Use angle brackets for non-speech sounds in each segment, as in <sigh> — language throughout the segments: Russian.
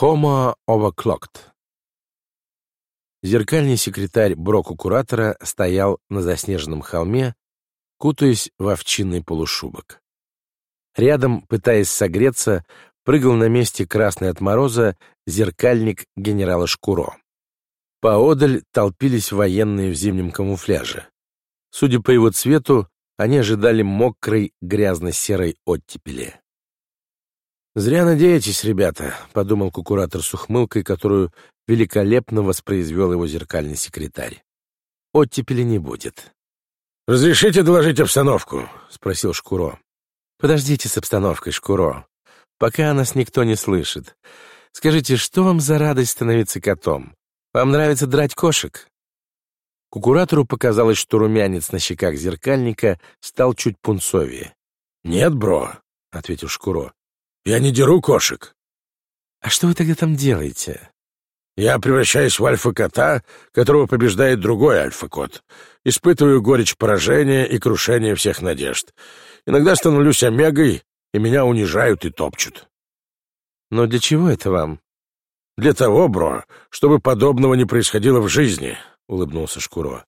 Homo overclocked. Зеркальный секретарь Броку-куратора стоял на заснеженном холме, кутаясь в овчинный полушубок. Рядом, пытаясь согреться, прыгал на месте красный от мороза зеркальник генерала Шкуро. Поодаль толпились военные в зимнем камуфляже. Судя по его цвету, они ожидали мокрой, грязно-серой оттепели. «Зря надеетесь, ребята», — подумал кукуратор с ухмылкой, которую великолепно воспроизвел его зеркальный секретарь. «Оттепели не будет». «Разрешите доложить обстановку?» — спросил Шкуро. «Подождите с обстановкой, Шкуро. Пока нас никто не слышит. Скажите, что вам за радость становиться котом? Вам нравится драть кошек?» Кукуратору показалось, что румянец на щеках зеркальника стал чуть пунцовее. «Нет, бро», — ответил Шкуро. Я не деру кошек. А что вы тогда там делаете? Я превращаюсь в альфа-кота, которого побеждает другой альфа-кот. Испытываю горечь поражения и крушения всех надежд. Иногда становлюсь омегой, и меня унижают и топчут. Но для чего это вам? Для того, бро, чтобы подобного не происходило в жизни, — улыбнулся Шкуро.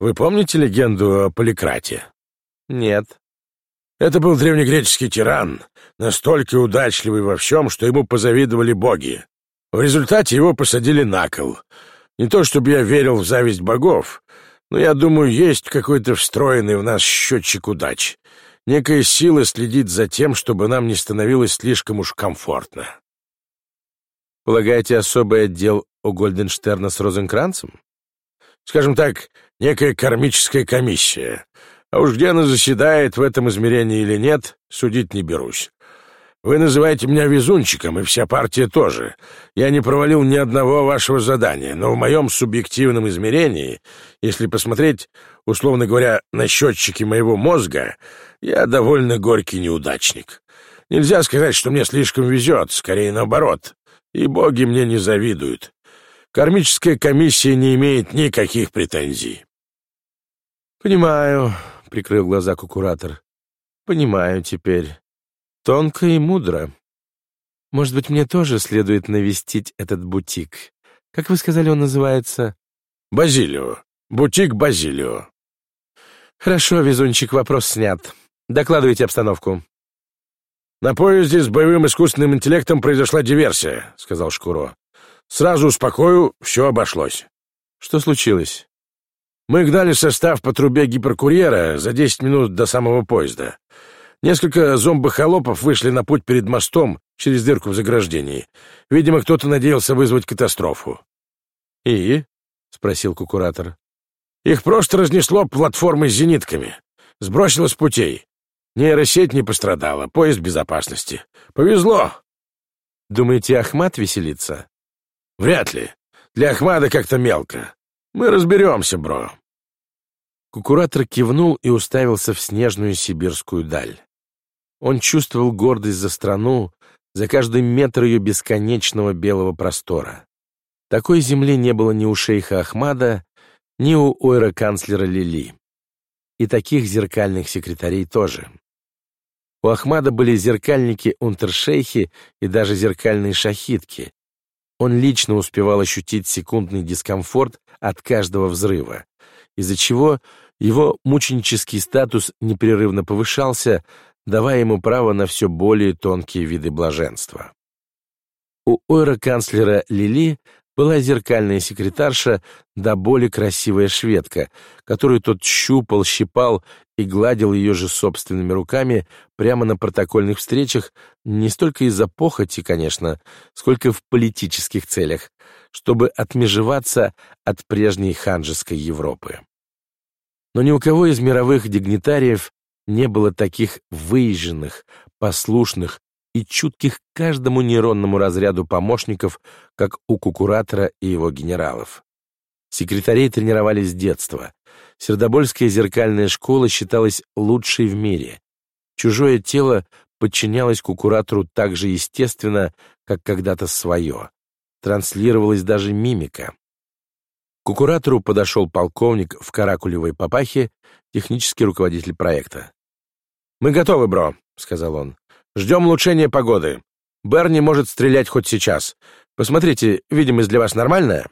Вы помните легенду о Поликрате? Нет. Это был древнегреческий тиран, настолько удачливый во всем, что ему позавидовали боги. В результате его посадили на кол. Не то чтобы я верил в зависть богов, но я думаю, есть какой-то встроенный в нас счетчик удач. Некая сила следит за тем, чтобы нам не становилось слишком уж комфортно. Полагаете, особый отдел у Гольденштерна с Розенкранцем? Скажем так, некая кармическая комиссия. А уж где она заседает в этом измерении или нет, судить не берусь. Вы называете меня везунчиком, и вся партия тоже. Я не провалил ни одного вашего задания, но в моем субъективном измерении, если посмотреть, условно говоря, на счетчики моего мозга, я довольно горький неудачник. Нельзя сказать, что мне слишком везет, скорее наоборот. И боги мне не завидуют. Кармическая комиссия не имеет никаких претензий. «Понимаю», прикрыл глаза кукуратор. «Понимаю теперь. Тонко и мудро. Может быть, мне тоже следует навестить этот бутик. Как вы сказали, он называется?» «Базилио. Бутик Базилио». «Хорошо, везунчик, вопрос снят. Докладывайте обстановку». «На поезде с боевым искусственным интеллектом произошла диверсия», — сказал Шкуро. «Сразу успокою, все обошлось». «Что случилось?» Мы гнали состав по трубе гиперкурьера за 10 минут до самого поезда. Несколько зомбохолопов вышли на путь перед мостом через дырку в заграждении. Видимо, кто-то надеялся вызвать катастрофу. «И?» — спросил кукуратор. «Их просто разнесло платформой с зенитками. Сбросило с путей. Нейросеть не пострадала, поезд безопасности. Повезло!» «Думаете, Ахмат веселится?» «Вряд ли. Для Ахмада как-то мелко. Мы разберемся, бро. Кукуратор кивнул и уставился в снежную сибирскую даль. Он чувствовал гордость за страну, за каждый метр ее бесконечного белого простора. Такой земли не было ни у шейха Ахмада, ни у ойра-канцлера Лили. И таких зеркальных секретарей тоже. У Ахмада были зеркальники-унтершейхи и даже зеркальные шахидки. Он лично успевал ощутить секундный дискомфорт от каждого взрыва, из-за чего его мученический статус непрерывно повышался, давая ему право на все более тонкие виды блаженства. У ойра-канцлера Лили была зеркальная секретарша да более красивая шведка, которую тот щупал, щипал и гладил ее же собственными руками прямо на протокольных встречах не столько из-за похоти, конечно, сколько в политических целях, чтобы отмежеваться от прежней ханжеской Европы. Но ни у кого из мировых дигнитариев не было таких выезженных, послушных и чутких каждому нейронному разряду помощников, как у Кукуратора и его генералов. Секретарей тренировали с детства. Сердобольская зеркальная школа считалась лучшей в мире. Чужое тело подчинялось Кукуратору так же естественно, как когда-то свое. Транслировалась даже мимика. К Кукуратору подошел полковник в каракулевой папахе, технический руководитель проекта. «Мы готовы, бро», — сказал он. Ждем улучшения погоды. Берни может стрелять хоть сейчас. Посмотрите, видимость для вас нормальная?»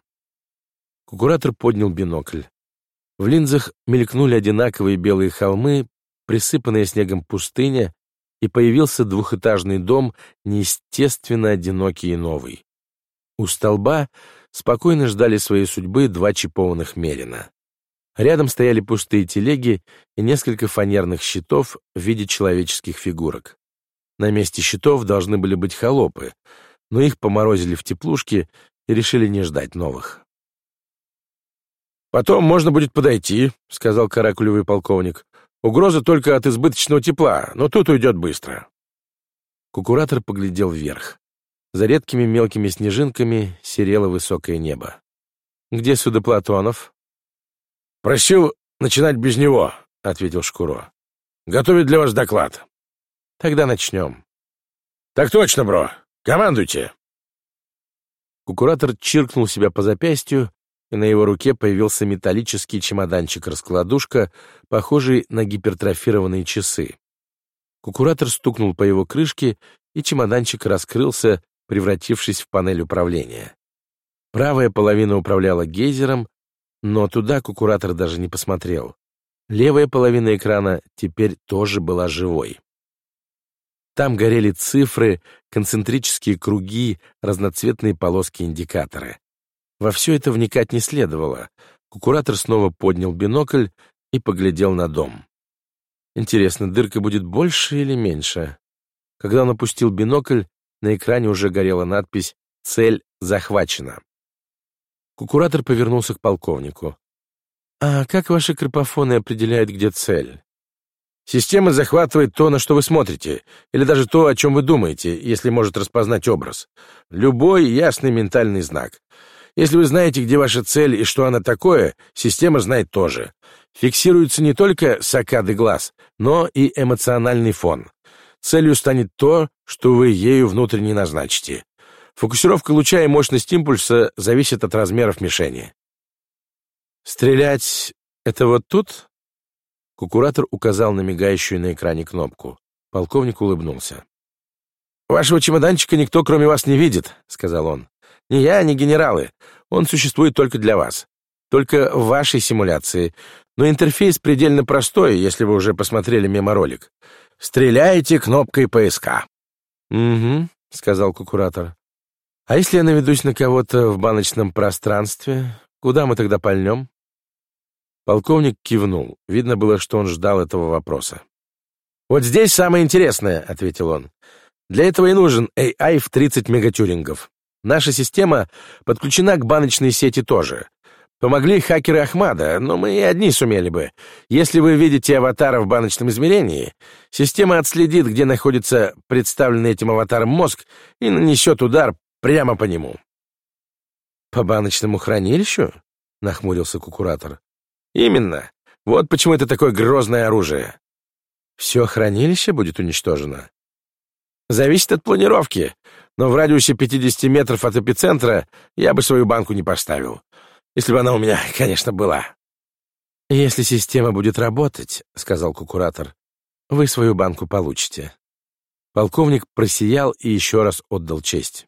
Кукуратор поднял бинокль. В линзах мелькнули одинаковые белые холмы, присыпанная снегом пустыня, и появился двухэтажный дом, неестественно одинокий и новый. У столба спокойно ждали своей судьбы два чипованных мерина. Рядом стояли пустые телеги и несколько фанерных щитов в виде человеческих фигурок. На месте щитов должны были быть холопы, но их поморозили в теплушке и решили не ждать новых. «Потом можно будет подойти», — сказал каракулевый полковник. «Угроза только от избыточного тепла, но тут уйдет быстро». Кукуратор поглядел вверх. За редкими мелкими снежинками серело высокое небо. «Где Судоплатонов?» «Просил начинать без него», — ответил Шкуро. «Готовит для вас доклад». «Тогда начнем». «Так точно, бро. Командуйте». Кукуратор чиркнул себя по запястью, и на его руке появился металлический чемоданчик-раскладушка, похожий на гипертрофированные часы. Кукуратор стукнул по его крышке, и чемоданчик раскрылся, превратившись в панель управления. Правая половина управляла гейзером, но туда кукуратор даже не посмотрел. Левая половина экрана теперь тоже была живой. Там горели цифры, концентрические круги, разноцветные полоски индикаторы. Во все это вникать не следовало. Кукуратор снова поднял бинокль и поглядел на дом. Интересно, дырка будет больше или меньше? Когда он опустил бинокль, на экране уже горела надпись «Цель захвачена». Кукуратор повернулся к полковнику. «А как ваши крипофоны определяют, где цель?» «Система захватывает то, на что вы смотрите, или даже то, о чем вы думаете, если может распознать образ. Любой ясный ментальный знак. Если вы знаете, где ваша цель и что она такое, система знает тоже. Фиксируется не только сакады глаз, но и эмоциональный фон. Целью станет то, что вы ею внутренне назначите. Фокусировка луча и мощность импульса зависят от размеров мишени. «Стрелять — это вот тут?» Кукуратор указал на мигающую на экране кнопку. Полковник улыбнулся. «Вашего чемоданчика никто, кроме вас, не видит», — сказал он. Ни я, ни генералы. Он существует только для вас. Только в вашей симуляции. Но интерфейс предельно простой, если вы уже посмотрели меморолик. Стреляете кнопкой поиска. «Угу», — сказал кукуратор. «А если я наведусь на кого-то в баночном пространстве, куда мы тогда пальнем?» Полковник кивнул. Видно было, что он ждал этого вопроса. «Вот здесь самое интересное», — ответил он. «Для этого и нужен AI в 30 мегатюрингов. Наша система подключена к баночной сети тоже. Помогли хакеры Ахмада, но мы и одни сумели бы. Если вы видите аватара в баночном измерении, система отследит, где находится представленный этим аватаром мозг и нанесет удар прямо по нему. «По баночному хранилищу?» — нахмурился кукуратор. «Именно. Вот почему это такое грозное оружие». «Все хранилище будет уничтожено?» «Зависит от планировки но в радиусе 50 метров от эпицентра я бы свою банку не поставил. Если бы она у меня, <laughs> конечно, была. «Если система будет работать, — сказал кукуратор, — вы свою банку получите». Полковник просиял и еще раз отдал честь.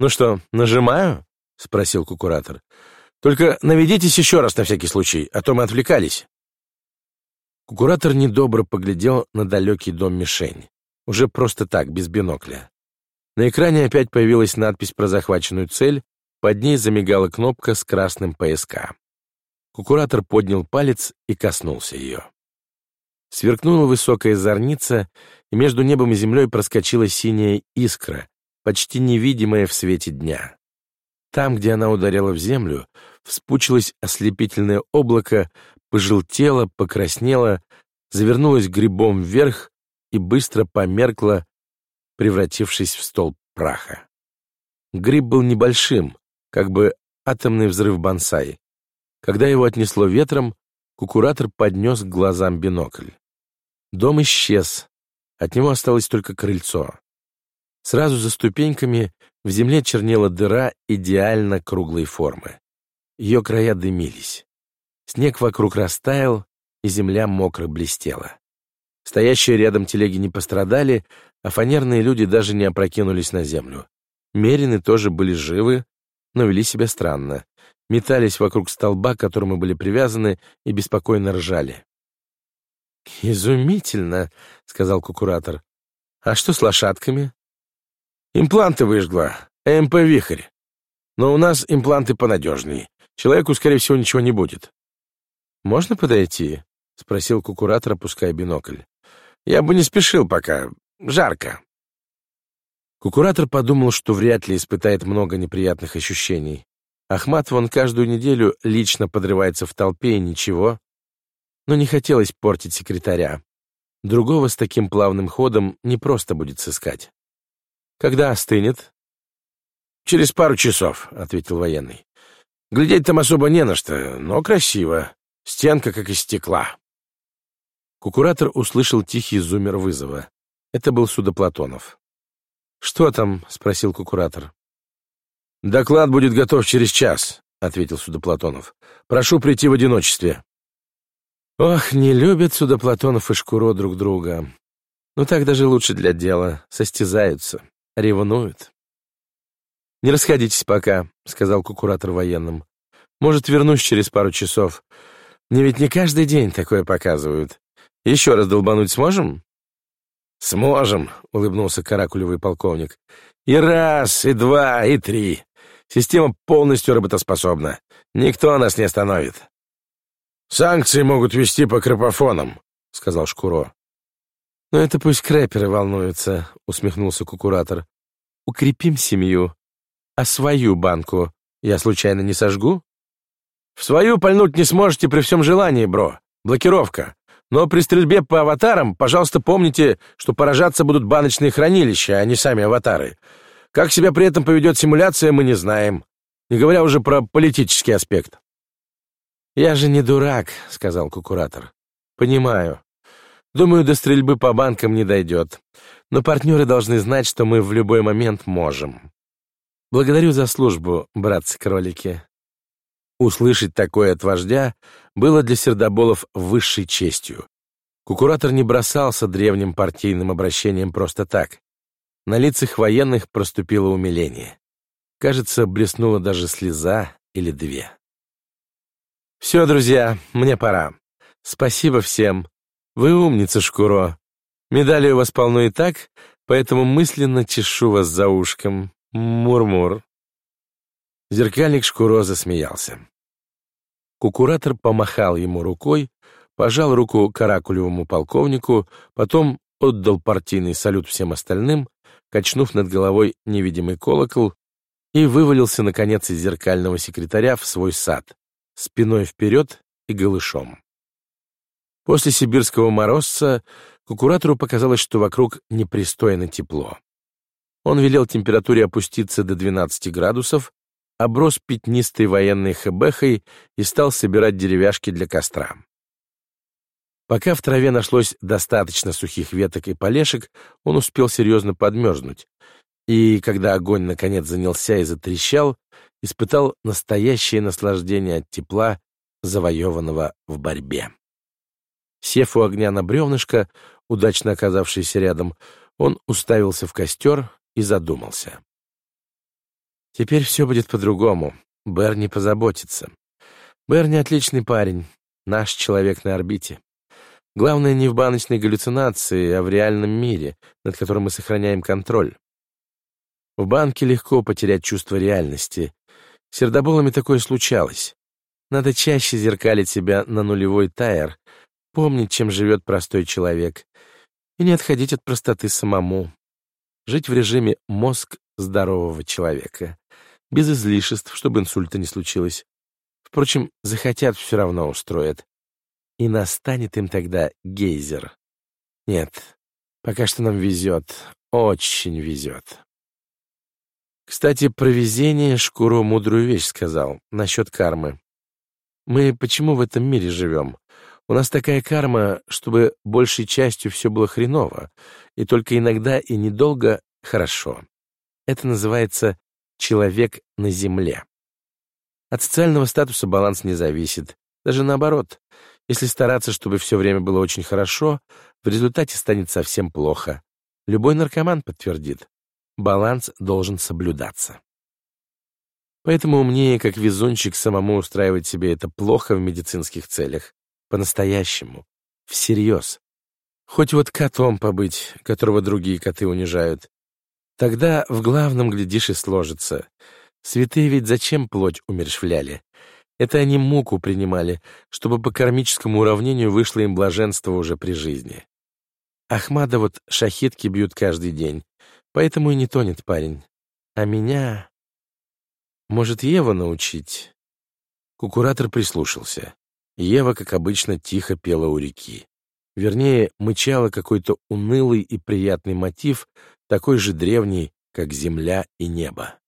«Ну что, нажимаю?» — спросил кукуратор. «Только наведитесь еще раз на всякий случай, а то мы отвлекались». Кукуратор недобро поглядел на далекий дом-мишень. Уже просто так, без бинокля. На экране опять появилась надпись про захваченную цель, под ней замигала кнопка с красным ПСК. Кукуратор поднял палец и коснулся ее. Сверкнула высокая зорница, и между небом и землей проскочила синяя искра, почти невидимая в свете дня. Там, где она ударила в землю, вспучилось ослепительное облако, пожелтело, покраснело, завернулось грибом вверх и быстро померкло, превратившись в столб праха. Гриб был небольшим, как бы атомный взрыв бонсай. Когда его отнесло ветром, кукуратор поднес к глазам бинокль. Дом исчез, от него осталось только крыльцо. Сразу за ступеньками в земле чернела дыра идеально круглой формы. Ее края дымились. Снег вокруг растаял, и земля мокро блестела. Стоящие рядом телеги не пострадали, а фанерные люди даже не опрокинулись на землю. Мерины тоже были живы, но вели себя странно. Метались вокруг столба, к которому были привязаны, и беспокойно ржали. «Изумительно», — сказал кукуратор. «А что с лошадками?» «Импланты выжгла. ЭМП «Вихрь». Но у нас импланты понадежнее. Человеку, скорее всего, ничего не будет». «Можно подойти?» — спросил кукуратор, опуская бинокль. «Я бы не спешил пока. Жарко». Кукуратор подумал, что вряд ли испытает много неприятных ощущений. Ахмат вон каждую неделю лично подрывается в толпе и ничего. Но не хотелось портить секретаря. Другого с таким плавным ходом не просто будет сыскать. «Когда остынет?» «Через пару часов», — ответил военный. «Глядеть там особо не на что, но красиво. Стенка как из стекла». Кукуратор услышал тихий зумер вызова. Это был Судоплатонов. «Что там?» — спросил кукуратор. «Доклад будет готов через час», — ответил Судоплатонов. «Прошу прийти в одиночестве». Ох, не любят Судоплатонов и Шкуро друг друга. Ну так даже лучше для дела. Состязаются, ревнуют. «Не расходитесь пока», — сказал кукуратор военным. «Может, вернусь через пару часов. Мне ведь не каждый день такое показывают. Еще раз долбануть сможем?» «Сможем», — улыбнулся каракулевый полковник. «И раз, и два, и три. Система полностью работоспособна. Никто нас не остановит». «Санкции могут вести по крапофонам», — сказал Шкуро. «Но это пусть крэперы волнуются», — усмехнулся кукуратор. «Укрепим семью. А свою банку я случайно не сожгу?» «В свою пальнуть не сможете при всем желании, бро. Блокировка. Но при стрельбе по аватарам, пожалуйста, помните, что поражаться будут баночные хранилища, а не сами аватары. Как себя при этом поведет симуляция, мы не знаем. Не говоря уже про политический аспект. «Я же не дурак», — сказал кукуратор. «Понимаю. Думаю, до стрельбы по банкам не дойдет. Но партнеры должны знать, что мы в любой момент можем. Благодарю за службу, братцы-кролики». Услышать такое от вождя было для сердоболов высшей честью. Кукуратор не бросался древним партийным обращением просто так. На лицах военных проступило умиление. Кажется, блеснула даже слеза или две. «Все, друзья, мне пора. Спасибо всем. Вы умница, Шкуро. Медали у вас полно и так, поэтому мысленно чешу вас за ушком. Мур-мур». Зеркальник Шкуро засмеялся. Кукуратор помахал ему рукой, пожал руку каракулевому полковнику, потом отдал партийный салют всем остальным, качнув над головой невидимый колокол, и вывалился, наконец, из зеркального секретаря в свой сад, спиной вперед и голышом. После сибирского морозца кукуратору показалось, что вокруг непристойно тепло. Он велел температуре опуститься до 12 градусов, оброс пятнистой военной хэбэхой и стал собирать деревяшки для костра. Пока в траве нашлось достаточно сухих веток и полешек, он успел серьезно подмерзнуть, и, когда огонь наконец занялся и затрещал, испытал настоящее наслаждение от тепла, завоеванного в борьбе. Сев у огня на бревнышко, удачно оказавшийся рядом, он уставился в костер и задумался. Теперь все будет по-другому. Берни позаботится. Берни отличный парень, наш человек на орбите. Главное не в баночной галлюцинации, а в реальном мире, над которым мы сохраняем контроль. В банке легко потерять чувство реальности. С сердоболами такое случалось. Надо чаще зеркалить себя на нулевой тайр, помнить, чем живет простой человек, и не отходить от простоты самому. Жить в режиме «мозг здорового человека» без излишеств, чтобы инсульта не случилось. Впрочем, захотят, все равно устроят. И настанет им тогда гейзер. Нет, пока что нам везет, очень везет. Кстати, про везение Шкуро мудрую вещь сказал, насчет кармы. Мы почему в этом мире живем? У нас такая карма, чтобы большей частью все было хреново, и только иногда и недолго хорошо. Это называется человек на земле. От социального статуса баланс не зависит. Даже наоборот. Если стараться, чтобы все время было очень хорошо, в результате станет совсем плохо. Любой наркоман подтвердит. баланс должен соблюдаться. Поэтому умнее, как везунчик, самому устраивать себе это плохо в медицинских целях. По-настоящему. Всерьез. Хоть вот котом побыть, которого другие коты унижают. Тогда в главном, глядишь, и сложится. Святые ведь зачем плоть умершвляли? Это они муку принимали, чтобы по кармическому уравнению вышло им блаженство уже при жизни. Ахмада вот шахитки бьют каждый день, поэтому и не тонет парень. А меня... Может, Ева научить? Кукуратор прислушался. Ева, как обычно, тихо пела у реки. Вернее, мычала какой-то унылый и приятный мотив, такой же древний, как земля и небо.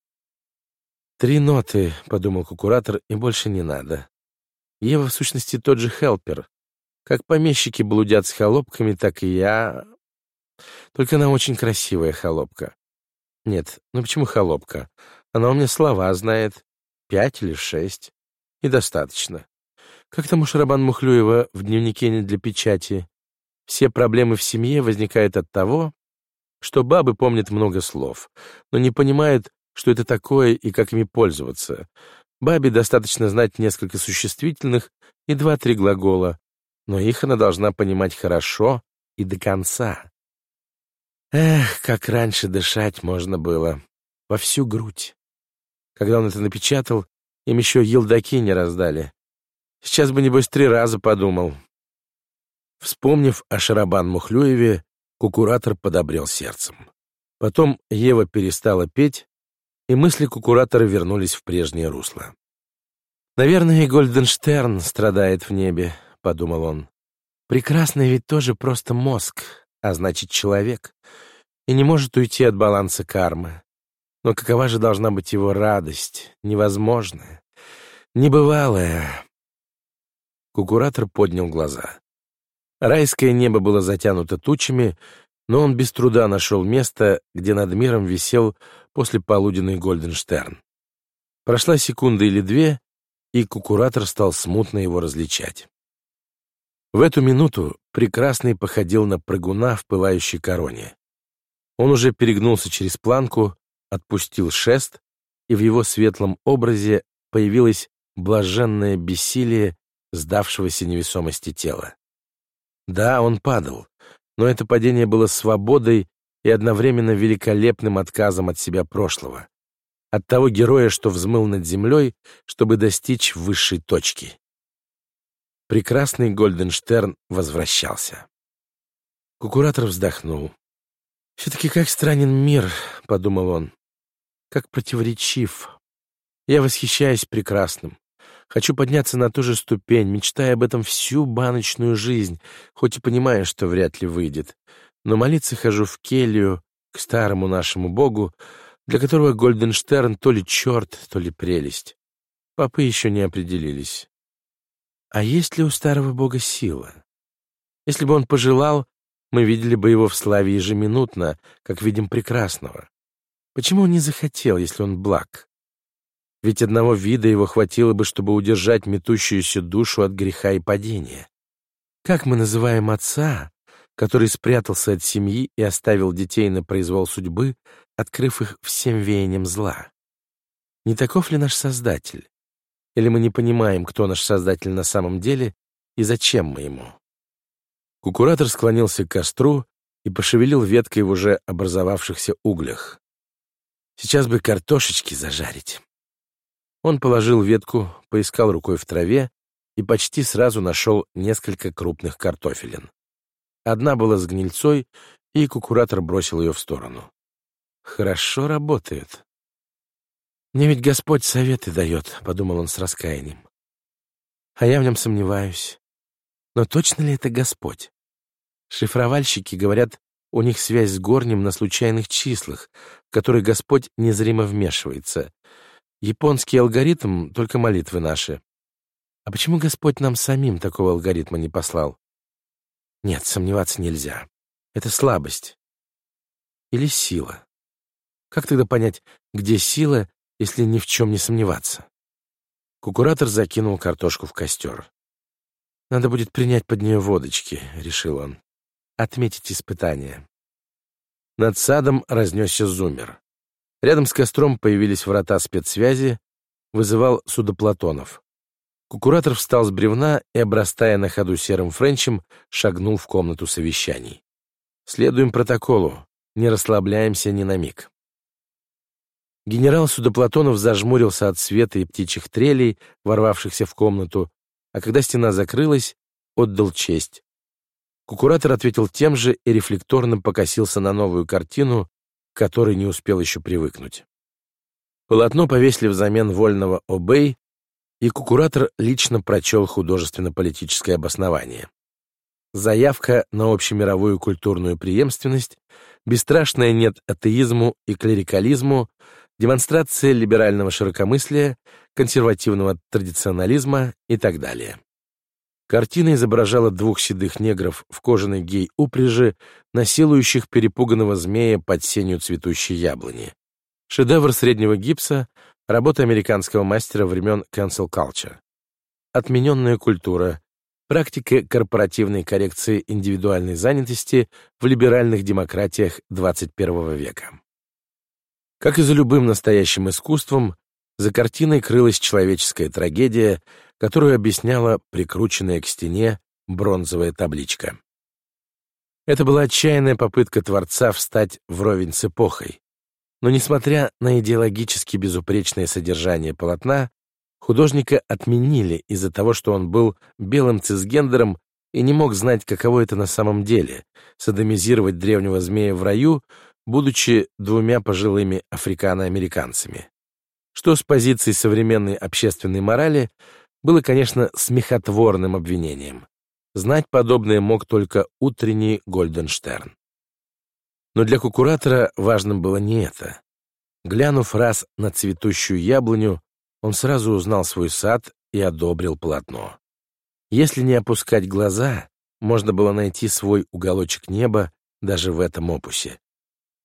«Три ноты», — подумал кукуратор, — «и больше не надо». Ева, в сущности, тот же хелпер. Как помещики блудят с холопками, так и я... Только она очень красивая холопка. Нет, ну почему холопка? Она у меня слова знает. Пять или шесть. И достаточно. Как там у Шарабан Мухлюева в дневнике не для печати? Все проблемы в семье возникают от того, что бабы помнят много слов, но не понимают, что это такое и как ими пользоваться. Бабе достаточно знать несколько существительных и два-три глагола, но их она должна понимать хорошо и до конца. Эх, как раньше дышать можно было. Во всю грудь. Когда он это напечатал, им еще елдаки не раздали. Сейчас бы, небось, три раза подумал. Вспомнив о Шарабан-Мухлюеве, кукуратор подобрел сердцем. Потом Ева перестала петь, и мысли кукуратора вернулись в прежнее русло. «Наверное, и Гольденштерн страдает в небе», — подумал он. «Прекрасный ведь тоже просто мозг, а значит, человек, и не может уйти от баланса кармы. Но какова же должна быть его радость, невозможная, небывалая?» Кукуратор поднял глаза. Райское небо было затянуто тучами, но он без труда нашел место, где над миром висел после полуденный Гольденштерн. Прошла секунда или две, и кукуратор стал смутно его различать. В эту минуту прекрасный походил на прыгуна в пылающей короне. Он уже перегнулся через планку, отпустил шест, и в его светлом образе появилось блаженное бессилие сдавшегося невесомости тела. Да, он падал, но это падение было свободой и одновременно великолепным отказом от себя прошлого, от того героя, что взмыл над землей, чтобы достичь высшей точки. Прекрасный Гольденштерн возвращался. Кукуратор вздохнул. «Все-таки как странен мир», — подумал он, — «как противоречив. Я восхищаюсь прекрасным. Хочу подняться на ту же ступень, мечтая об этом всю баночную жизнь, хоть и понимая, что вряд ли выйдет. Но молиться хожу в келью к старому нашему богу, для которого Гольденштерн то ли черт, то ли прелесть. Папы еще не определились. А есть ли у старого бога сила? Если бы он пожелал, мы видели бы его в славе ежеминутно, как видим прекрасного. Почему он не захотел, если он благ? Ведь одного вида его хватило бы, чтобы удержать метущуюся душу от греха и падения. Как мы называем отца, который спрятался от семьи и оставил детей на произвол судьбы, открыв их всем веянием зла? Не таков ли наш Создатель? Или мы не понимаем, кто наш Создатель на самом деле и зачем мы ему? Кукуратор склонился к костру и пошевелил веткой в уже образовавшихся углях. Сейчас бы картошечки зажарить. Он положил ветку, поискал рукой в траве и почти сразу нашел несколько крупных картофелин. Одна была с гнильцой, и кукуратор бросил ее в сторону. «Хорошо работает». «Мне ведь Господь советы дает», — подумал он с раскаянием. «А я в нем сомневаюсь. Но точно ли это Господь? Шифровальщики говорят, у них связь с горнем на случайных числах, в которые Господь незримо вмешивается, Японский алгоритм — только молитвы наши. А почему Господь нам самим такого алгоритма не послал? Нет, сомневаться нельзя. Это слабость. Или сила. Как тогда понять, где сила, если ни в чем не сомневаться? Кукуратор закинул картошку в костер. «Надо будет принять под нее водочки», — решил он. «Отметить испытание». Над садом разнесся зумер. Рядом с костром появились врата спецсвязи, вызывал судоплатонов. Кукуратор встал с бревна и, обрастая на ходу серым френчем, шагнул в комнату совещаний. Следуем протоколу, не расслабляемся ни на миг. Генерал Судоплатонов зажмурился от света и птичьих трелей, ворвавшихся в комнату, а когда стена закрылась, отдал честь. Кукуратор ответил тем же и рефлекторно покосился на новую картину, которой не успел еще привыкнуть. Полотно повесили взамен вольного «Обей», и Кукуратор лично прочел художественно-политическое обоснование. Заявка на общемировую культурную преемственность, бесстрашная нет атеизму и клерикализму, демонстрация либерального широкомыслия, консервативного традиционализма и так далее. Картина изображала двух седых негров в кожаной гей-упряжи, насилующих перепуганного змея под сенью цветущей яблони. Шедевр среднего гипса, работа американского мастера времен cancel culture. Отмененная культура, практика корпоративной коррекции индивидуальной занятости в либеральных демократиях XXI века. Как и за любым настоящим искусством, за картиной крылась человеческая трагедия, которую объясняла прикрученная к стене бронзовая табличка. Это была отчаянная попытка Творца встать вровень с эпохой. Но, несмотря на идеологически безупречное содержание полотна, Художника отменили из-за того, что он был белым цисгендером и не мог знать, каково это на самом деле — садомизировать древнего змея в раю, будучи двумя пожилыми африкано-американцами. Что с позиции современной общественной морали было, конечно, смехотворным обвинением. Знать подобное мог только утренний Гольденштерн. Но для кукуратора важным было не это. Глянув раз на цветущую яблоню, он сразу узнал свой сад и одобрил полотно. Если не опускать глаза, можно было найти свой уголочек неба даже в этом опусе.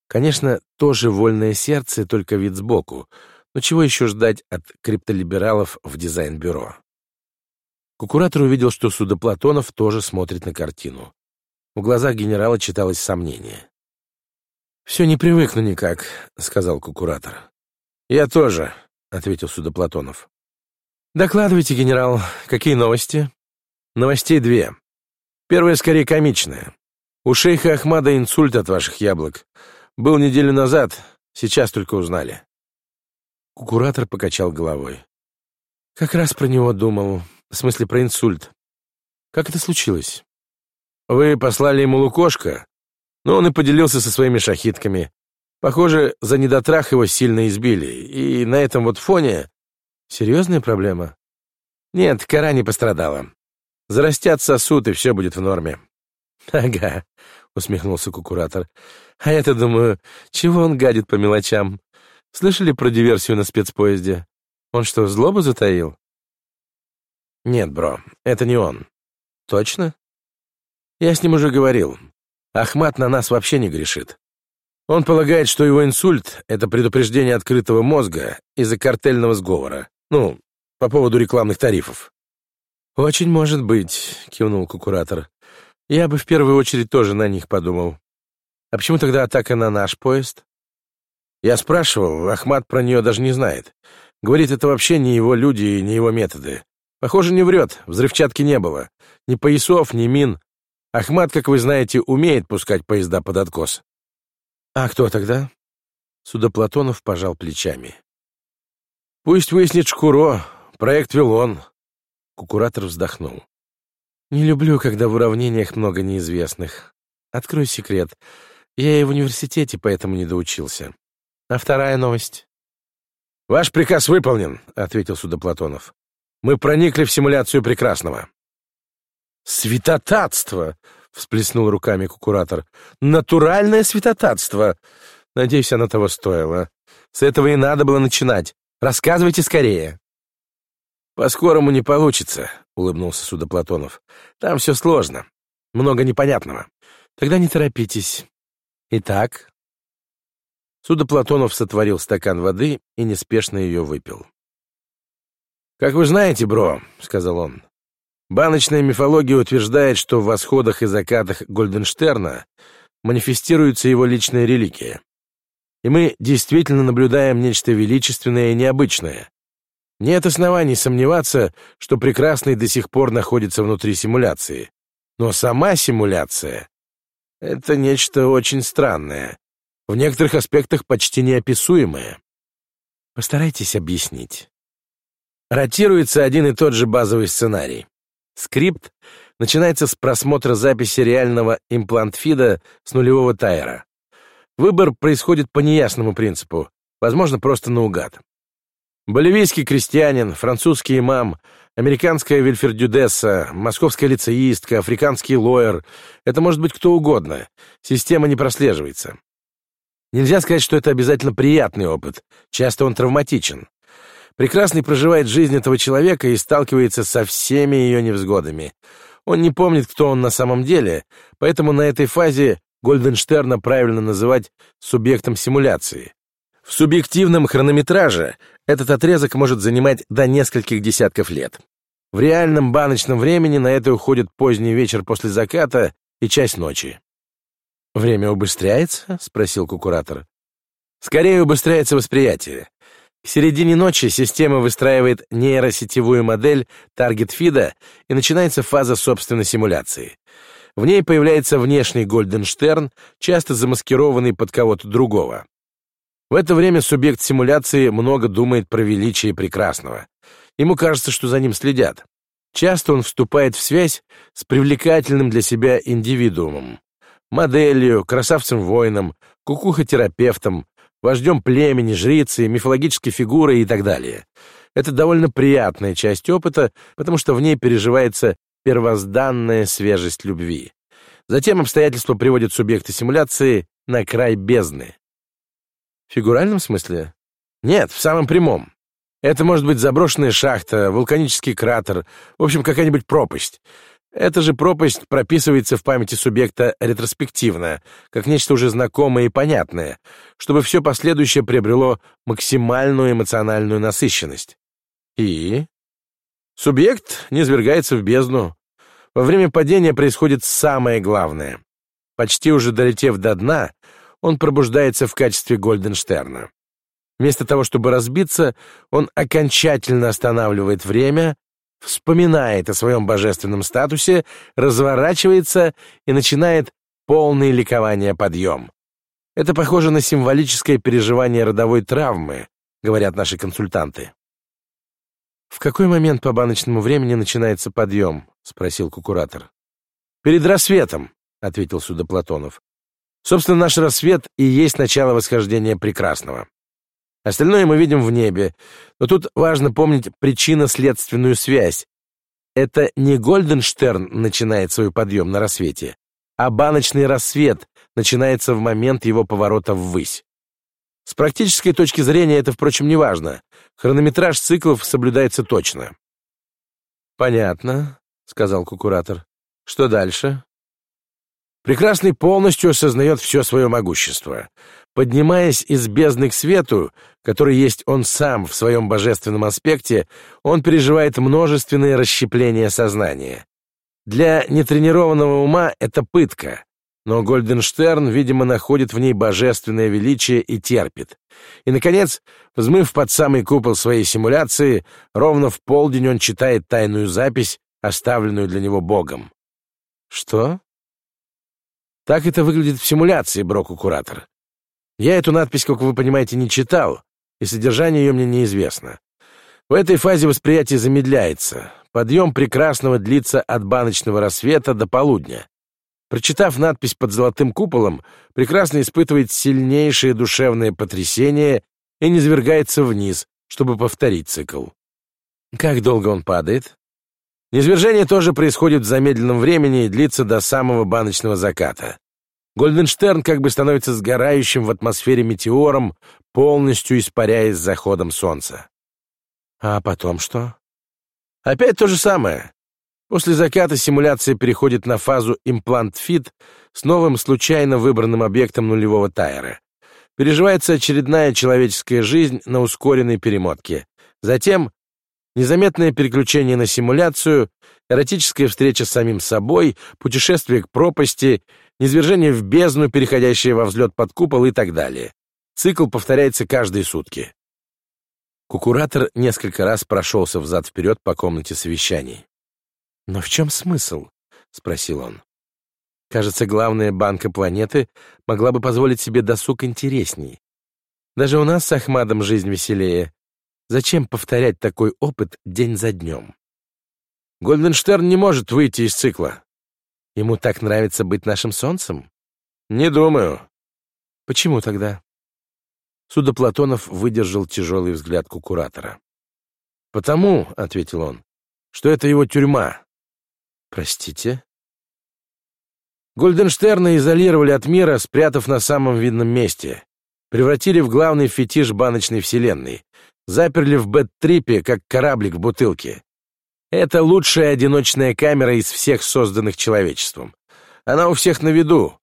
Конечно, тоже вольное сердце, только вид сбоку, но чего еще ждать от криптолибералов в дизайн-бюро? Кукуратор увидел, что Судоплатонов тоже смотрит на картину. В глазах генерала читалось сомнение. «Все не привыкну никак», — сказал Кукуратор. «Я тоже», — ответил Судоплатонов. «Докладывайте, генерал, какие новости?» «Новостей две. Первая скорее комичная. У шейха Ахмада инсульт от ваших яблок. Был неделю назад, сейчас только узнали». Кукуратор покачал головой. «Как раз про него думал. В смысле, про инсульт. Как это случилось?» «Вы послали ему лукошко, но он и поделился со своими шахитками. Похоже, за недотрах его сильно избили, и на этом вот фоне... Серьезная проблема? Нет, кора не пострадала. Зарастят сосуд, и все будет в норме. <laughs> Ага, усмехнулся кукуратор. А я-то думаю, чего он гадит по мелочам? Слышали про диверсию на спецпоезде? Он что, злобу затаил? Нет, бро, это не он. Точно? Я с ним уже говорил. Ахмат на нас вообще не грешит. Он полагает, что его инсульт — это предупреждение открытого мозга из-за картельного сговора. Ну, по поводу рекламных тарифов. «Очень может быть», — кивнул кукуратор. «Я бы в первую очередь тоже на них подумал. А почему тогда атака на наш поезд?» Я спрашивал, Ахмат про нее даже не знает. Говорит, это вообще не его люди и не его методы. Похоже, не врет, взрывчатки не было. Ни поясов, ни мин. Ахмат, как вы знаете, умеет пускать поезда под откос. «А кто тогда?» Судоплатонов пожал плечами. «Пусть выяснит Шкуро. Проект вел он». Кукуратор вздохнул. «Не люблю, когда в уравнениях много неизвестных. Открой секрет. Я и в университете поэтому не доучился. А вторая новость?» «Ваш приказ выполнен», — ответил Судоплатонов. «Мы проникли в симуляцию прекрасного». «Святотатство!» всплеснул руками кукуратор. «Натуральное святотатство! Надеюсь, оно того стоило. С этого и надо было начинать. Рассказывайте скорее!» «По-скорому не получится», — улыбнулся Судоплатонов. «Там все сложно. Много непонятного. Тогда не торопитесь. Итак...» Судоплатонов сотворил стакан воды и неспешно ее выпил. «Как вы знаете, бро», — сказал он, Баночная мифология утверждает, что в восходах и закатах Гольденштерна манифестируется его личная реликвия. И мы действительно наблюдаем нечто величественное и необычное. Нет оснований сомневаться, что прекрасный до сих пор находится внутри симуляции. Но сама симуляция — это нечто очень странное, в некоторых аспектах почти неописуемое. Постарайтесь объяснить. Ротируется один и тот же базовый сценарий. Скрипт начинается с просмотра записи реального имплант-фида с нулевого тайра. Выбор происходит по неясному принципу, возможно, просто наугад. Боливийский крестьянин, французский имам, американская вильфердюдесса, московская лицеистка, африканский лоер — это может быть кто угодно. Система не прослеживается. Нельзя сказать, что это обязательно приятный опыт. Часто он травматичен. Прекрасный проживает жизнь этого человека и сталкивается со всеми ее невзгодами. Он не помнит, кто он на самом деле, поэтому на этой фазе Гольденштерна правильно называть субъектом симуляции. В субъективном хронометраже этот отрезок может занимать до нескольких десятков лет. В реальном баночном времени на это уходит поздний вечер после заката и часть ночи. «Время убыстряется?» — спросил кукуратор. «Скорее убыстряется восприятие. К середине ночи система выстраивает нейросетевую модель таргет-фида и начинается фаза собственной симуляции. В ней появляется внешний Гольденштерн, часто замаскированный под кого-то другого. В это время субъект симуляции много думает про величие прекрасного. Ему кажется, что за ним следят. Часто он вступает в связь с привлекательным для себя индивидуумом, моделью, красавцем-воином, кукухотерапевтом, вождем племени, жрицей, мифологической фигурой и так далее. Это довольно приятная часть опыта, потому что в ней переживается первозданная свежесть любви. Затем обстоятельства приводят субъекта симуляции на край бездны. В фигуральном смысле? Нет, в самом прямом. Это может быть заброшенная шахта, вулканический кратер, в общем, какая-нибудь пропасть. Эта же пропасть прописывается в памяти субъекта ретроспективно, как нечто уже знакомое и понятное, чтобы все последующее приобрело максимальную эмоциональную насыщенность. И? Субъект не свергается в бездну. Во время падения происходит самое главное. Почти уже долетев до дна, он пробуждается в качестве Гольденштерна. Вместо того, чтобы разбиться, он окончательно останавливает время, вспоминает о своем божественном статусе, разворачивается и начинает полный ликования подъем. Это похоже на символическое переживание родовой травмы, говорят наши консультанты. «В какой момент по баночному времени начинается подъем?» — спросил кукуратор. «Перед рассветом», — ответил Судоплатонов. «Собственно, наш рассвет и есть начало восхождения прекрасного. Остальное мы видим в небе. Но тут важно помнить причинно-следственную связь. Это не Гольденштерн начинает свой подъем на рассвете, а баночный рассвет начинается в момент его поворота ввысь. С практической точки зрения это, впрочем, не важно. Хронометраж циклов соблюдается точно. «Понятно», — сказал кукуратор. «Что дальше?» Прекрасный полностью осознает все свое могущество. Поднимаясь из бездны к свету, который есть он сам в своем божественном аспекте, он переживает множественные расщепления сознания. Для нетренированного ума это пытка, но Гольденштерн, видимо, находит в ней божественное величие и терпит. И, наконец, взмыв под самый купол своей симуляции, ровно в полдень он читает тайную запись, оставленную для него Богом. Что? Так это выглядит в симуляции, Броку-куратор. Я эту надпись, как вы понимаете, не читал, и содержание ее мне неизвестно. В этой фазе восприятие замедляется. Подъем прекрасного длится от баночного рассвета до полудня. Прочитав надпись под золотым куполом, прекрасно испытывает сильнейшее душевное потрясение и низвергается вниз, чтобы повторить цикл. Как долго он падает? Низвержение тоже происходит в замедленном времени и длится до самого баночного заката. Гольденштерн как бы становится сгорающим в атмосфере метеором, полностью испаряясь с заходом солнца. А потом что? Опять то же самое. После заката симуляция переходит на фазу имплант-фит с новым случайно выбранным объектом нулевого тайра. Переживается очередная человеческая жизнь на ускоренной перемотке. Затем незаметное переключение на симуляцию, эротическая встреча с самим собой, путешествие к пропасти, низвержение в бездну, переходящее во взлет под купол и так далее. Цикл повторяется каждые сутки. Кукуратор несколько раз прошелся взад-вперед по комнате совещаний. «Но в чем смысл?» — спросил он. «Кажется, главная банка планеты могла бы позволить себе досуг интересней. Даже у нас с Ахмадом жизнь веселее. Зачем повторять такой опыт день за днем? Гольденштерн не может выйти из цикла. Ему так нравится быть нашим солнцем? Не думаю. Почему тогда? Судоплатонов выдержал тяжелый взгляд кукуратора. «Потому», — ответил он, — «что это его тюрьма». «Простите?» Гольденштерна изолировали от мира, спрятав на самом видном месте. Превратили в главный фетиш баночной вселенной. Заперли в бэт-трипе, как кораблик в бутылке. Это лучшая одиночная камера из всех созданных человечеством. Она у всех на виду.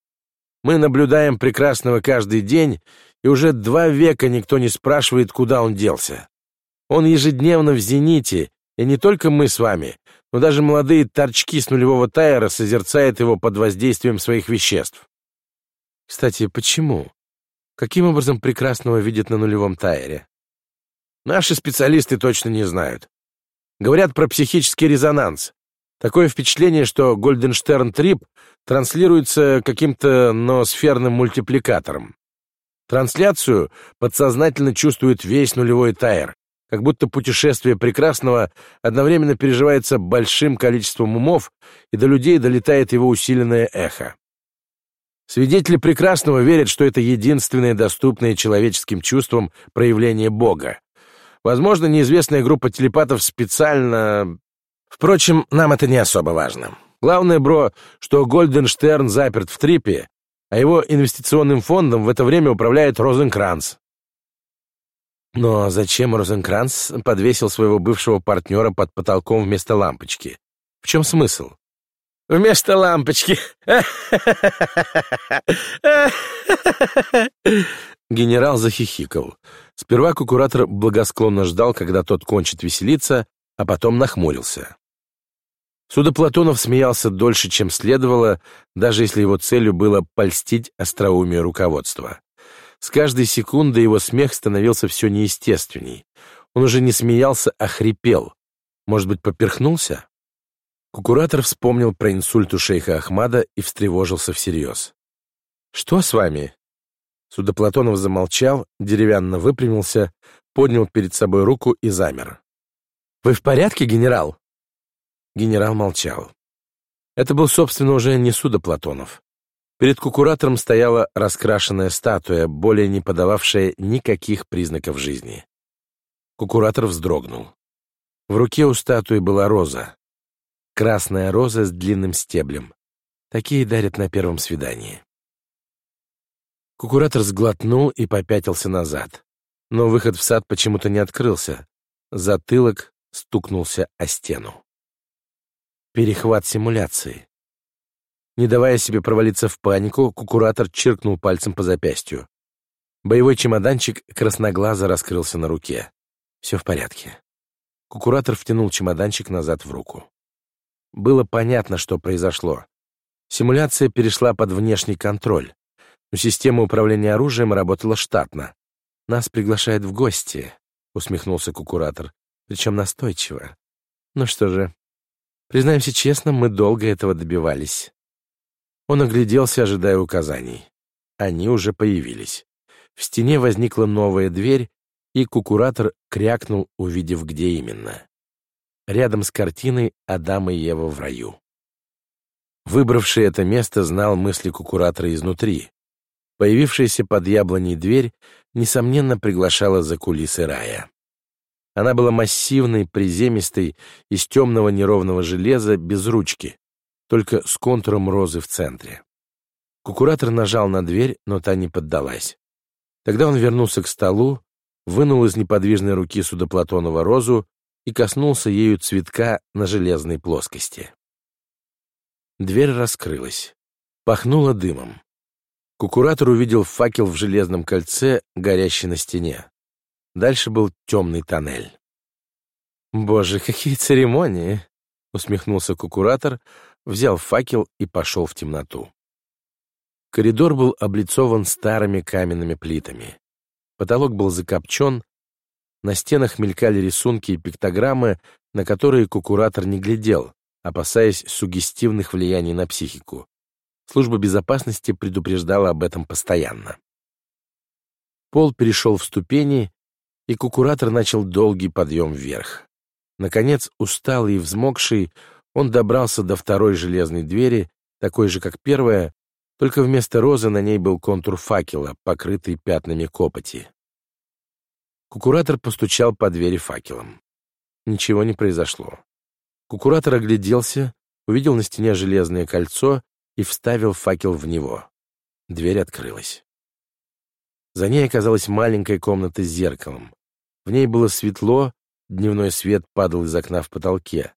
Мы наблюдаем прекрасного каждый день, и уже два века никто не спрашивает, куда он делся. Он ежедневно в зените, и не только мы с вами, но даже молодые торчки с нулевого тайра созерцают его под воздействием своих веществ. Кстати, почему? Каким образом прекрасного видят на нулевом тайре? Наши специалисты точно не знают. Говорят про психический резонанс. Такое впечатление, что Гольденштерн Трип транслируется каким-то ноосферным мультипликатором. Трансляцию подсознательно чувствует весь нулевой тайр, как будто путешествие прекрасного одновременно переживается большим количеством умов, и до людей долетает его усиленное эхо. Свидетели прекрасного верят, что это единственное доступное человеческим чувствам проявление Бога. Возможно, неизвестная группа телепатов специально... Впрочем, нам это не особо важно. Главное, бро, что Гольденштерн заперт в трипе, а его инвестиционным фондом в это время управляет Розенкранц. Но зачем Розенкранц подвесил своего бывшего партнера под потолком вместо лампочки? В чем смысл? Вместо лампочки. <laughs> Генерал захихикал. Сперва кукуратор благосклонно ждал, когда тот кончит веселиться, а потом нахмурился. Судоплатонов смеялся дольше, чем следовало, даже если его целью было польстить остроумие руководства. С каждой секундой его смех становился все неестественней. Он уже не смеялся, а хрипел. Может быть, поперхнулся? Кукуратор вспомнил про инсульт у шейха Ахмада и встревожился всерьез. «Что с вами?» Судоплатонов замолчал, деревянно выпрямился, поднял перед собой руку и замер. «Вы в порядке, генерал?» Генерал молчал. Это был, собственно, уже не Судоплатонов. Перед кукуратором стояла раскрашенная статуя, более не подававшая никаких признаков жизни. Кукуратор вздрогнул. В руке у статуи была роза. Красная роза с длинным стеблем. Такие дарят на первом свидании. Кукуратор сглотнул и попятился назад. Но выход в сад почему-то не открылся. Затылок стукнулся о стену. Перехват симуляции. Не давая себе провалиться в панику, кукуратор чиркнул пальцем по запястью. Боевой чемоданчик красноглазо раскрылся на руке. Все в порядке. Кукуратор втянул чемоданчик назад в руку. Было понятно, что произошло. Симуляция перешла под внешний контроль система управления оружием работала штатно. «Нас приглашают в гости», — усмехнулся кукуратор, причем настойчиво. «Ну что же, признаемся честно, мы долго этого добивались». Он огляделся, ожидая указаний. Они уже появились. В стене возникла новая дверь, и кукуратор крякнул, увидев, где именно. Рядом с картиной Адам и Ева в раю. Выбравший это место знал мысли кукуратора изнутри, Появившаяся под яблоней дверь, несомненно, приглашала за кулисы рая. Она была массивной, приземистой, из темного неровного железа, без ручки, только с контуром розы в центре. Кукуратор нажал на дверь, но та не поддалась. Тогда он вернулся к столу, вынул из неподвижной руки судоплатонова розу и коснулся ею цветка на железной плоскости. Дверь раскрылась. Пахнуло дымом. Кукуратор увидел факел в железном кольце, горящий на стене. Дальше был темный тоннель. «Боже, какие церемонии!» — усмехнулся кукуратор, взял факел и пошел в темноту. Коридор был облицован старыми каменными плитами. Потолок был закопчен, на стенах мелькали рисунки и пиктограммы, на которые кукуратор не глядел, опасаясь сугестивных влияний на психику. Служба безопасности предупреждала об этом постоянно. Пол перешел в ступени, и кукуратор начал долгий подъем вверх. Наконец, усталый и взмокший, он добрался до второй железной двери, такой же, как первая, только вместо розы на ней был контур факела, покрытый пятнами копоти. Кукуратор постучал по двери факелом. Ничего не произошло. Кукуратор огляделся, увидел на стене железное кольцо и вставил факел в него. Дверь открылась. За ней оказалась маленькая комната с зеркалом. В ней было светло, дневной свет падал из окна в потолке.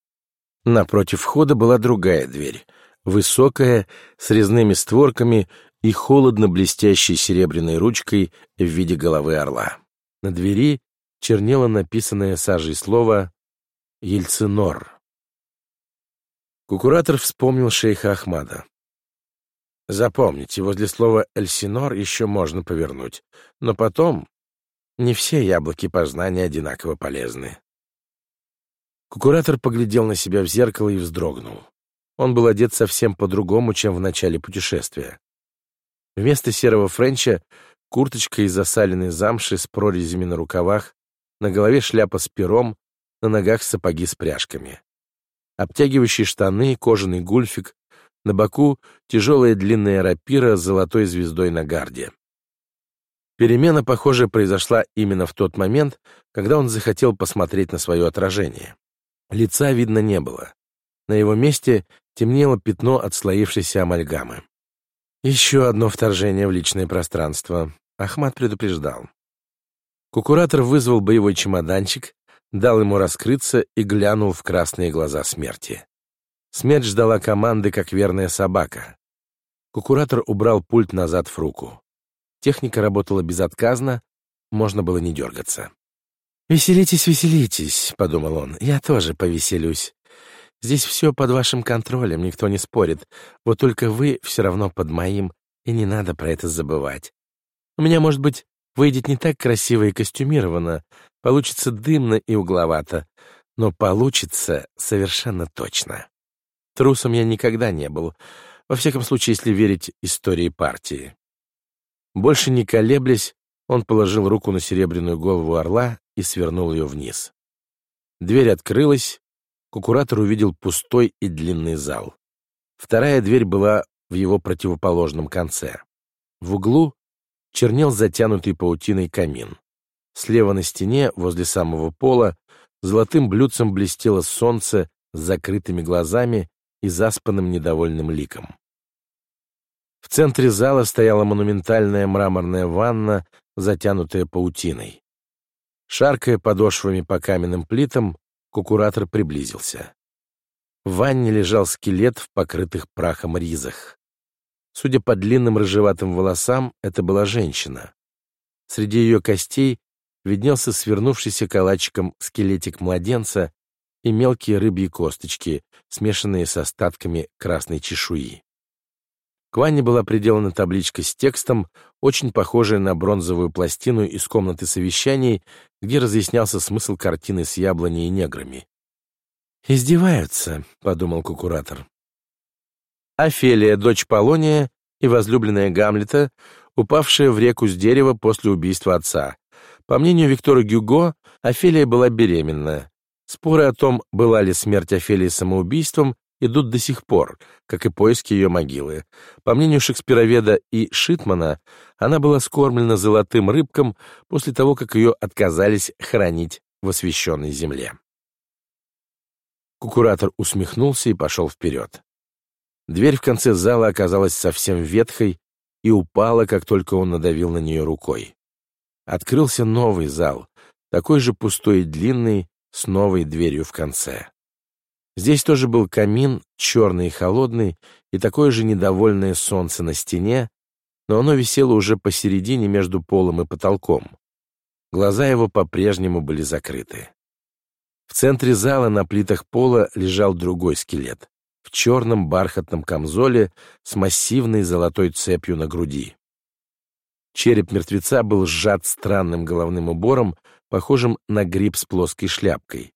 Напротив входа была другая дверь, высокая, с резными створками и холодно блестящей серебряной ручкой в виде головы орла. На двери чернело написанное сажей слово «Ельцинор». Кукуратор вспомнил шейха Ахмада. Запомните, возле слова «эльсинор» еще можно повернуть, но потом не все яблоки познания одинаково полезны. Кукуратор поглядел на себя в зеркало и вздрогнул. Он был одет совсем по-другому, чем в начале путешествия. Вместо серого френча — курточка из засаленной замши с прорезями на рукавах, на голове шляпа с пером, на ногах сапоги с пряжками. Обтягивающие штаны, кожаный гульфик, на боку тяжелая длинная рапира с золотой звездой на гарде. Перемена, похоже, произошла именно в тот момент, когда он захотел посмотреть на свое отражение. Лица видно не было. На его месте темнело пятно отслоившейся амальгамы. Еще одно вторжение в личное пространство. Ахмат предупреждал. Кукуратор вызвал боевой чемоданчик, дал ему раскрыться и глянул в красные глаза смерти. Смерть ждала команды, как верная собака. Кукуратор убрал пульт назад в руку. Техника работала безотказно, можно было не дергаться. «Веселитесь, веселитесь», — подумал он, — «я тоже повеселюсь. Здесь все под вашим контролем, никто не спорит. Вот только вы все равно под моим, и не надо про это забывать. У меня, может быть, выйдет не так красиво и костюмированно, получится дымно и угловато, но получится совершенно точно. Трусом я никогда не был, во всяком случае, если верить истории партии. Больше не колеблясь, он положил руку на серебряную голову орла и свернул ее вниз. Дверь открылась, кукуратор увидел пустой и длинный зал. Вторая дверь была в его противоположном конце. В углу чернел затянутый паутиной камин. Слева на стене, возле самого пола, золотым блюдцем блестело солнце с закрытыми глазами и заспанным недовольным ликом. В центре зала стояла монументальная мраморная ванна, затянутая паутиной. Шаркая подошвами по каменным плитам, кукуратор приблизился. В ванне лежал скелет в покрытых прахом ризах. Судя по длинным рыжеватым волосам, это была женщина. Среди ее костей виднелся свернувшийся калачиком скелетик младенца и мелкие рыбьи косточки, смешанные с остатками красной чешуи. К ванне была приделана табличка с текстом, очень похожая на бронзовую пластину из комнаты совещаний, где разъяснялся смысл картины с яблоней и неграми. «Издеваются», — подумал кукуратор. Офелия, дочь Полония и возлюбленная Гамлета, упавшая в реку с дерева после убийства отца. По мнению Виктора Гюго, Офелия была беременна. Споры о том, была ли смерть Офелии самоубийством, идут до сих пор, как и поиски ее могилы. По мнению шекспироведа и Шитмана, она была скормлена золотым рыбкам после того, как ее отказались хранить в освященной земле. Кукуратор усмехнулся и пошел вперед. Дверь в конце зала оказалась совсем ветхой и упала, как только он надавил на нее рукой. Открылся новый зал, такой же пустой и длинный, с новой дверью в конце. Здесь тоже был камин, черный и холодный, и такое же недовольное солнце на стене, но оно висело уже посередине между полом и потолком. Глаза его по-прежнему были закрыты. В центре зала на плитах пола лежал другой скелет в черном бархатном камзоле с массивной золотой цепью на груди. Череп мертвеца был сжат странным головным убором, похожим на гриб с плоской шляпкой.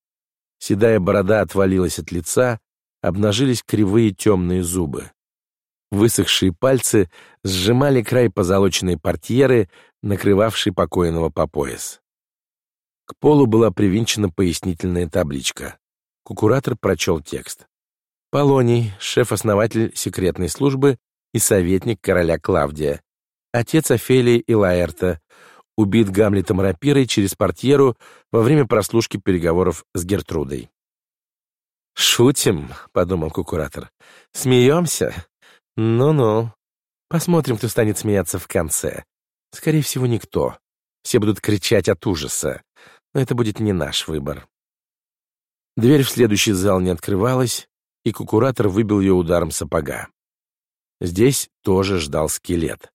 Седая борода отвалилась от лица, обнажились кривые темные зубы. Высохшие пальцы сжимали край позолоченной портьеры, накрывавшей покойного по пояс. К полу была привинчена пояснительная табличка. Кукуратор прочел текст. Полоний, шеф-основатель секретной службы и советник короля Клавдия. Отец Офелии и Лаэрта. Убит Гамлетом рапирой через портьеру во время прослушки переговоров с Гертрудой. «Шутим», — подумал кукуратор. «Смеемся? Ну-ну. Посмотрим, кто станет смеяться в конце. Скорее всего, никто. Все будут кричать от ужаса. Но это будет не наш выбор». Дверь в следующий зал не открывалась, и кукуратор выбил ее ударом сапога. Здесь тоже ждал скелет.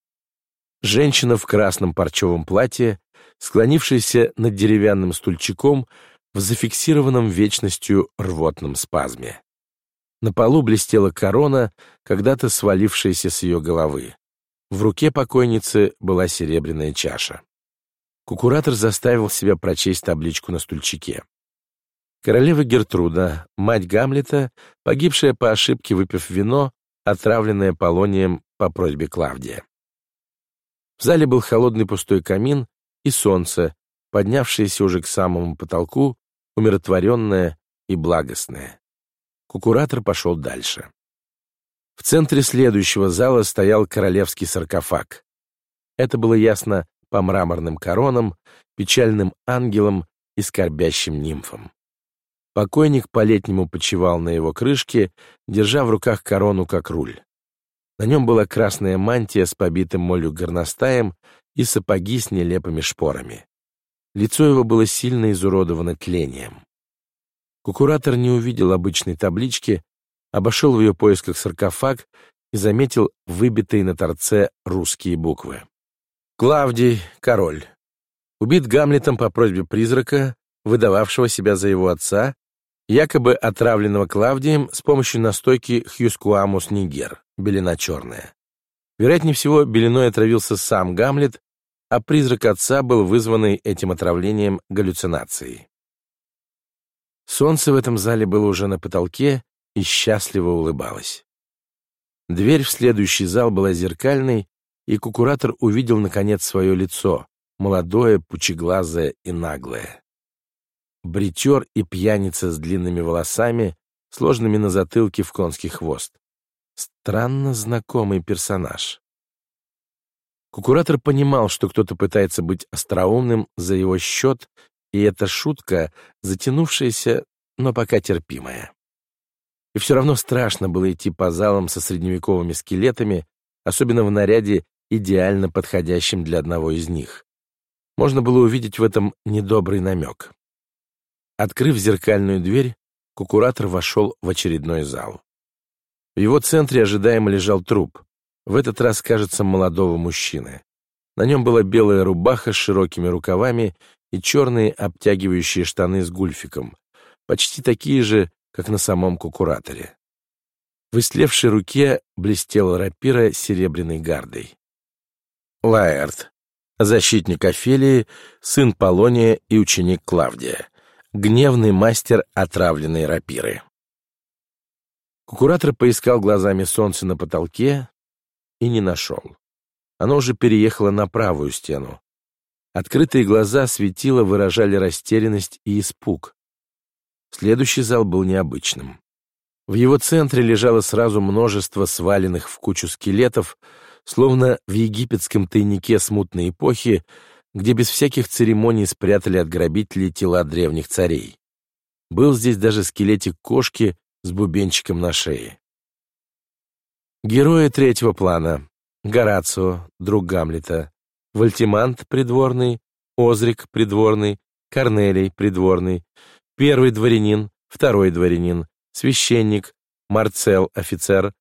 Женщина в красном парчевом платье, склонившаяся над деревянным стульчиком в зафиксированном вечностью рвотном спазме. На полу блестела корона, когда-то свалившаяся с ее головы. В руке покойницы была серебряная чаша. Кукуратор заставил себя прочесть табличку на стульчике. Королева Гертруда, мать Гамлета, погибшая по ошибке, выпив вино, отравленное полонием по просьбе Клавдия. В зале был холодный пустой камин и солнце, поднявшееся уже к самому потолку, умиротворенное и благостное. Кукуратор пошел дальше. В центре следующего зала стоял королевский саркофаг. Это было ясно по мраморным коронам, печальным ангелам и скорбящим нимфам. Покойник по-летнему почивал на его крышке, держа в руках корону как руль. На нем была красная мантия с побитым молью горностаем и сапоги с нелепыми шпорами. Лицо его было сильно изуродовано тлением. Кукуратор не увидел обычной таблички, обошел в ее поисках саркофаг и заметил выбитые на торце русские буквы. Клавдий, король. Убит Гамлетом по просьбе призрака, выдававшего себя за его отца якобы отравленного Клавдием с помощью настойки Хьюскуамус нигер, белена черная. Вероятнее всего, беленой отравился сам Гамлет, а призрак отца был вызванный этим отравлением галлюцинацией. Солнце в этом зале было уже на потолке и счастливо улыбалось. Дверь в следующий зал была зеркальной, и кукуратор увидел, наконец, свое лицо, молодое, пучеглазое и наглое бритер и пьяница с длинными волосами, сложными на затылке в конский хвост. Странно знакомый персонаж. Кукуратор понимал, что кто-то пытается быть остроумным за его счет, и эта шутка, затянувшаяся, но пока терпимая. И все равно страшно было идти по залам со средневековыми скелетами, особенно в наряде, идеально подходящем для одного из них. Можно было увидеть в этом недобрый намек. Открыв зеркальную дверь, кукуратор вошел в очередной зал. В его центре ожидаемо лежал труп, в этот раз, кажется, молодого мужчины. На нем была белая рубаха с широкими рукавами и черные обтягивающие штаны с гульфиком, почти такие же, как на самом кукураторе. В истлевшей руке блестела рапира серебряной гардой. Лаэрт, защитник Офелии, сын Полония и ученик Клавдия, Гневный мастер отравленной рапиры. Кукуратор поискал глазами солнце на потолке и не нашел. Оно уже переехало на правую стену. Открытые глаза светило выражали растерянность и испуг. Следующий зал был необычным. В его центре лежало сразу множество сваленных в кучу скелетов, словно в египетском тайнике смутной эпохи, где без всяких церемоний спрятали от грабителей тела древних царей. Был здесь даже скелетик кошки с бубенчиком на шее. Герои третьего плана. Горацио, друг Гамлета, Вальтимант придворный, Озрик придворный, Корнелий придворный, первый дворянин, второй дворянин, священник, Марцел офицер,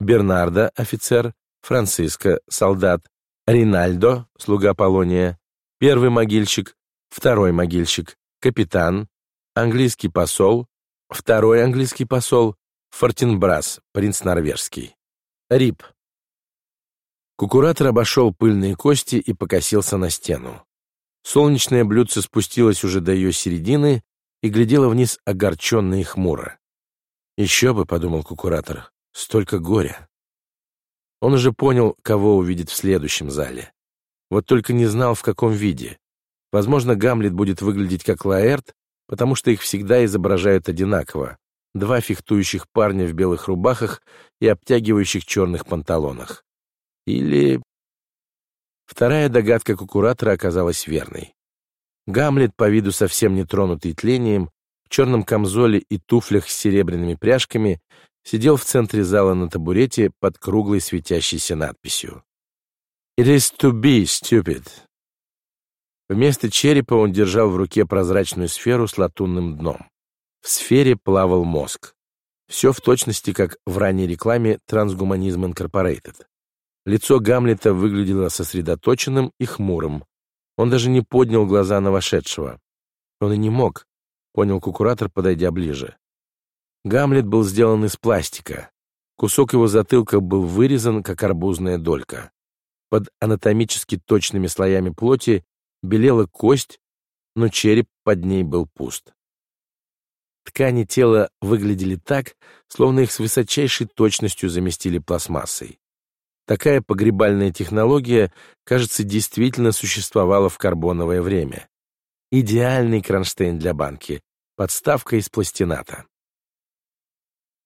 Бернардо офицер, Франциско солдат, Ринальдо слуга Полония, Первый могильщик, второй могильщик, капитан, английский посол, второй английский посол, Фортенбрас, принц норвежский. Рип. Кукуратор обошел пыльные кости и покосился на стену. Солнечное блюдце спустилось уже до ее середины и глядело вниз огорченно и хмуро. «Еще бы», — подумал кукуратор, — «столько горя». Он уже понял, кого увидит в следующем зале. Вот только не знал, в каком виде. Возможно, Гамлет будет выглядеть как Лаэрт, потому что их всегда изображают одинаково. Два фехтующих парня в белых рубахах и обтягивающих черных панталонах. Или... Вторая догадка кукуратора оказалась верной. Гамлет, по виду совсем не тронутый тлением, в черном камзоле и туфлях с серебряными пряжками, сидел в центре зала на табурете под круглой светящейся надписью. «It is to be stupid». Вместо черепа он держал в руке прозрачную сферу с латунным дном. В сфере плавал мозг. Все в точности, как в ранней рекламе Transhumanism Incorporated. Лицо Гамлета выглядело сосредоточенным и хмурым. Он даже не поднял глаза на вошедшего. Он и не мог, понял кукуратор, подойдя ближе. Гамлет был сделан из пластика. Кусок его затылка был вырезан, как арбузная долька. Под анатомически точными слоями плоти белела кость, но череп под ней был пуст. Ткани тела выглядели так, словно их с высочайшей точностью заместили пластмассой. Такая погребальная технология, кажется, действительно существовала в карбоновое время. Идеальный кронштейн для банки, подставка из пластината.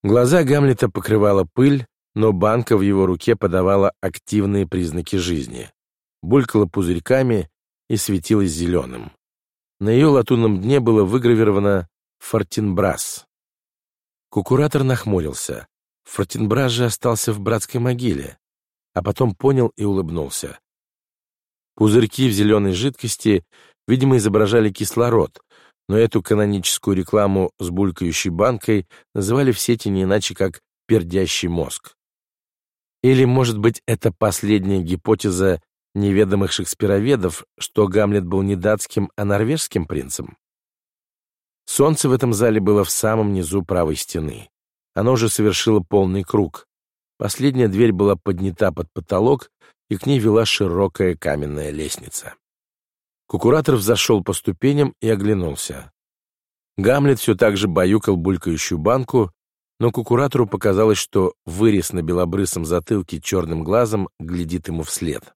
Глаза Гамлета покрывала пыль, но банка в его руке подавала активные признаки жизни. Булькала пузырьками и светилась зеленым. На ее латунном дне было выгравировано «Фортинбрас». Кукуратор нахмурился. Фортинбрас же остался в братской могиле, а потом понял и улыбнулся. Пузырьки в зеленой жидкости, видимо, изображали кислород, но эту каноническую рекламу с булькающей банкой называли в сети не иначе, как «пердящий мозг». Или, может быть, это последняя гипотеза неведомых шекспироведов, что Гамлет был не датским, а норвежским принцем? Солнце в этом зале было в самом низу правой стены. Оно уже совершило полный круг. Последняя дверь была поднята под потолок, и к ней вела широкая каменная лестница. Кукуратор взошел по ступеням и оглянулся. Гамлет все так же баюкал булькающую банку, но кукуратору показалось, что вырез на белобрысом затылке черным глазом глядит ему вслед.